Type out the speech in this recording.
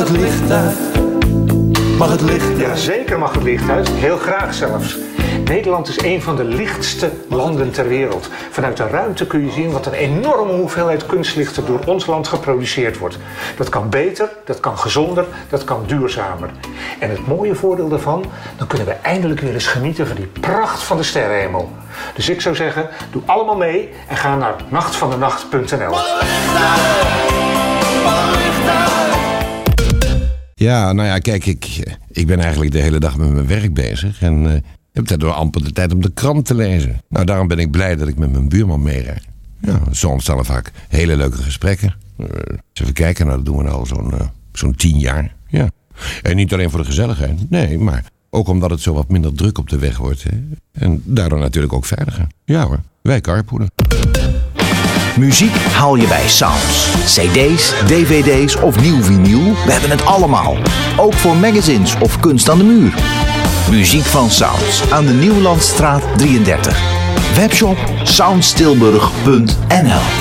het licht uit? Mag het licht Ja, zeker mag het licht uit. Heel graag zelfs. Nederland is een van de lichtste landen ter wereld. Vanuit de ruimte kun je zien wat een enorme hoeveelheid kunstlicht er door ons land geproduceerd wordt. Dat kan beter, dat kan gezonder, dat kan duurzamer. En het mooie voordeel daarvan, dan kunnen we eindelijk weer eens genieten van die pracht van de sterrenhemel. Dus ik zou zeggen, doe allemaal mee en ga naar nachtvandenacht.nl. Ja, nou ja, kijk, ik, ik ben eigenlijk de hele dag met mijn werk bezig. En eh, heb daardoor amper de tijd om de krant te lezen. Nou, daarom ben ik blij dat ik met mijn buurman meerijd. Ja, zo ontstaan vaak hele leuke gesprekken. Eh, eens even kijken, nou, dat doen we al zo'n eh, zo'n tien jaar. Ja. En niet alleen voor de gezelligheid, nee, maar ook omdat het zo wat minder druk op de weg wordt. Hè. En daardoor natuurlijk ook veiliger. Ja hoor, wij carpoolen. Muziek haal je bij Sounds. CD's, DVD's of nieuw vinyl, we hebben het allemaal. Ook voor magazines of kunst aan de muur. Muziek van Sounds aan de Nieuwlandstraat 33. Webshop soundstilburg.nl